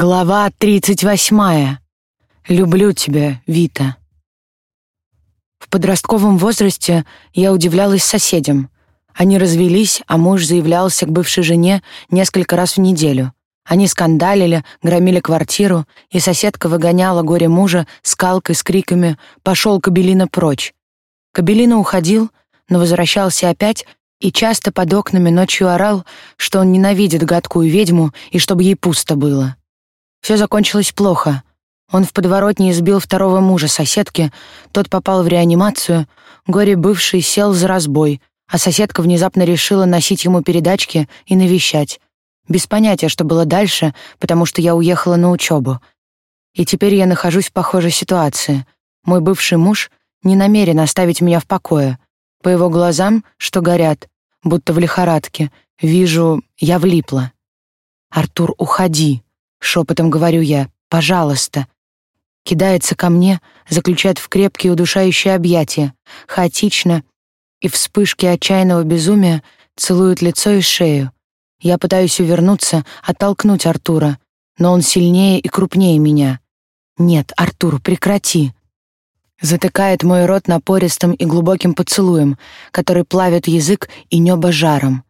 Глава тридцать восьмая. Люблю тебя, Вита. В подростковом возрасте я удивлялась соседям. Они развелись, а муж заявлялся к бывшей жене несколько раз в неделю. Они скандалили, громили квартиру, и соседка выгоняла горе мужа скалкой с криками «Пошел, Кабелина, прочь!». Кабелина уходил, но возвращался опять и часто под окнами ночью орал, что он ненавидит гадкую ведьму и чтобы ей пусто было. Все закончилось плохо. Он в подворотне избил второго мужа соседки, тот попал в реанимацию, горе бывший сел за разбой, а соседка внезапно решила носить ему передачки и навещать. Без понятия, что было дальше, потому что я уехала на учебу. И теперь я нахожусь в похожей ситуации. Мой бывший муж не намерен оставить меня в покое. По его глазам, что горят, будто в лихорадке, вижу, я влипла. «Артур, уходи!» Шепотом говорю я «пожалуйста». Кидается ко мне, заключает в крепкие удушающие объятия, хаотично и вспышки отчаянного безумия целует лицо и шею. Я пытаюсь увернуться, оттолкнуть Артура, но он сильнее и крупнее меня. «Нет, Артур, прекрати!» Затыкает мой рот напористым и глубоким поцелуем, который плавит язык и небо жаром.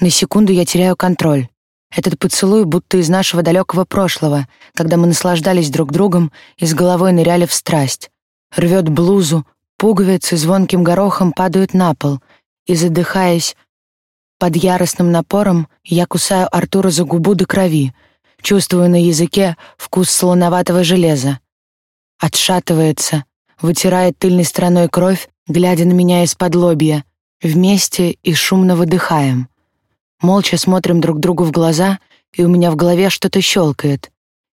На секунду я теряю контроль. Этот поцелуй будто из нашего далекого прошлого, когда мы наслаждались друг другом и с головой ныряли в страсть. Рвет блузу, пуговицы звонким горохом падают на пол, и, задыхаясь под яростным напором, я кусаю Артура за губу до крови, чувствую на языке вкус солоноватого железа. Отшатывается, вытирает тыльной стороной кровь, глядя на меня из-под лобья, вместе и шумно выдыхаем. Молча смотрим друг другу в глаза, и у меня в голове что-то щелкает.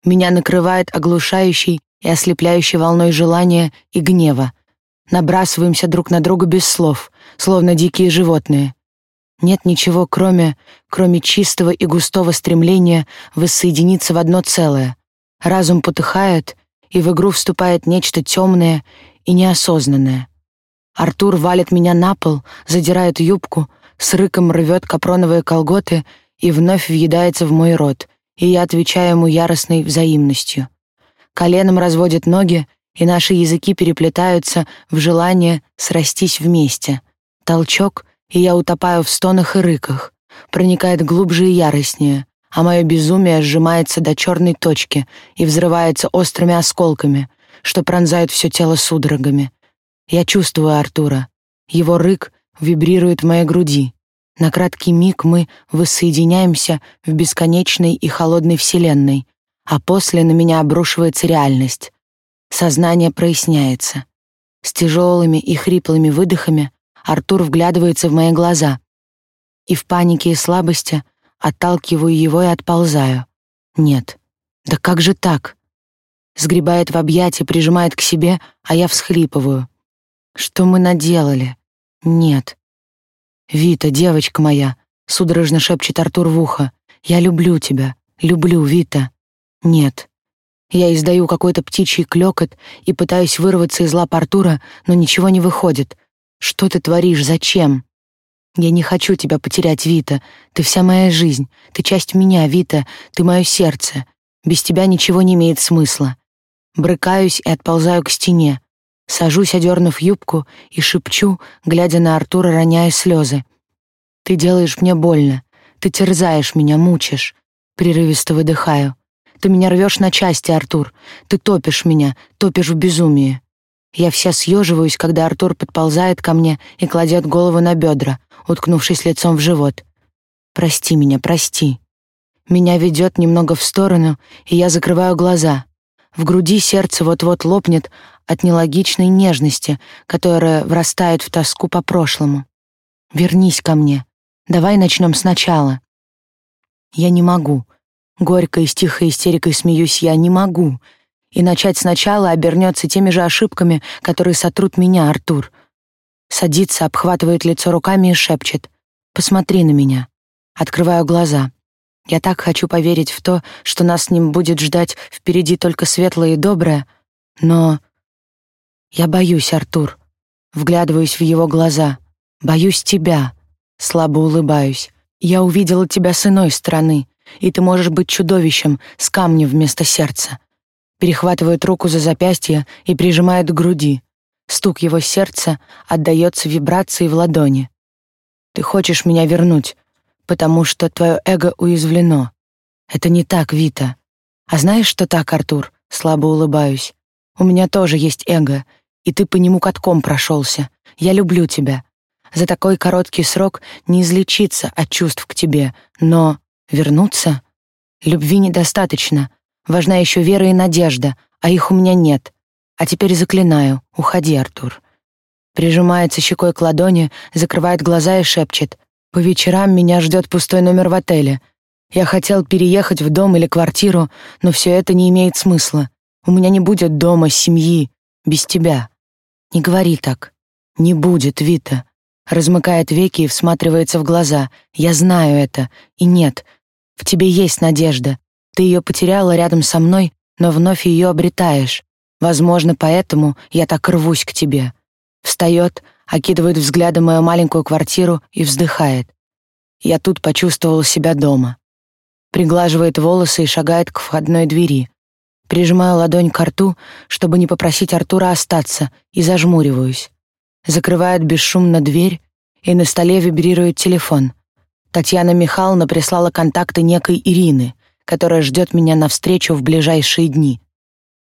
Меня накрывает оглушающей и ослепляющей волной желания и гнева. Набрасываемся друг на друга без слов, словно дикие животные. Нет ничего, кроме, кроме чистого и густого стремления воссоединиться в одно целое. Разум потухает, и в игру вступает нечто темное и неосознанное. Артур валит меня на пол, задирает юбку, с рыком рвет капроновые колготы и вновь въедается в мой рот, и я отвечаю ему яростной взаимностью. Коленом разводит ноги, и наши языки переплетаются в желание срастись вместе. Толчок, и я утопаю в стонах и рыках. Проникает глубже и яростнее, а мое безумие сжимается до черной точки и взрывается острыми осколками, что пронзают все тело судорогами. Я чувствую Артура. Его рык вибрирует в моей груди. На краткий миг мы воссоединяемся в бесконечной и холодной вселенной, а после на меня обрушивается реальность. Сознание проясняется. С тяжелыми и хриплыми выдохами Артур вглядывается в мои глаза. И в панике и слабости отталкиваю его и отползаю. Нет. Да как же так? Сгребает в объятия, прижимает к себе, а я всхлипываю. Что мы наделали? Нет. Вита, девочка моя, судорожно шепчет Артур в ухо. Я люблю тебя. Люблю, Вита. Нет. Я издаю какой-то птичий клёкот и пытаюсь вырваться из лап Артура, но ничего не выходит. Что ты творишь? Зачем? Я не хочу тебя потерять, Вита. Ты вся моя жизнь. Ты часть меня, Вита. Ты мое сердце. Без тебя ничего не имеет смысла. Брыкаюсь и отползаю к стене. Сажусь, одернув юбку, и шепчу, глядя на Артура, роняя слезы. «Ты делаешь мне больно. Ты терзаешь меня, мучишь». Прерывисто выдыхаю. «Ты меня рвешь на части, Артур. Ты топишь меня, топишь в безумии». Я вся съеживаюсь, когда Артур подползает ко мне и кладет голову на бедра, уткнувшись лицом в живот. «Прости меня, прости». Меня ведет немного в сторону, и я закрываю глаза. В груди сердце вот-вот лопнет от нелогичной нежности, которая врастает в тоску по прошлому. Вернись ко мне. Давай начнем сначала. Я не могу. Горько и с тихой истерикой смеюсь я. Не могу. И начать сначала обернется теми же ошибками, которые сотрут меня, Артур. Садится, обхватывает лицо руками и шепчет. «Посмотри на меня». Открываю глаза. Я так хочу поверить в то, что нас с ним будет ждать впереди только светлое и доброе, но я боюсь, Артур. Вглядываюсь в его глаза. Боюсь тебя. Слабо улыбаюсь. Я увидела тебя с иной стороны. и ты можешь быть чудовищем с камнем вместо сердца. Перехватывает руку за запястье и прижимает к груди. Стук его сердца отдаётся вибрации в ладони. Ты хочешь меня вернуть, потому что твое эго уязвлено. Это не так, Вита. А знаешь, что так, Артур? Слабо улыбаюсь. У меня тоже есть эго, и ты по нему катком прошелся. Я люблю тебя. За такой короткий срок не излечиться от чувств к тебе, но вернуться? Любви недостаточно. Важна еще вера и надежда, а их у меня нет. А теперь заклинаю, уходи, Артур. Прижимается щекой к ладони, закрывает глаза и шепчет. По вечерам меня ждет пустой номер в отеле. Я хотел переехать в дом или квартиру, но все это не имеет смысла. У меня не будет дома, семьи, без тебя. Не говори так. Не будет, Вита. Размыкает веки и всматривается в глаза. Я знаю это. И нет, в тебе есть надежда. Ты ее потеряла рядом со мной, но вновь ее обретаешь. Возможно, поэтому я так рвусь к тебе. Встает, окидывает взглядом мою маленькую квартиру и вздыхает. Я тут почувствовал себя дома. Приглаживает волосы и шагает к входной двери. Прижимаю ладонь к рту, чтобы не попросить Артура остаться, и зажмуриваюсь. Закрывает бесшумно дверь, и на столе вибрирует телефон. Татьяна Михайловна прислала контакты некой Ирины, которая ждет меня навстречу в ближайшие дни.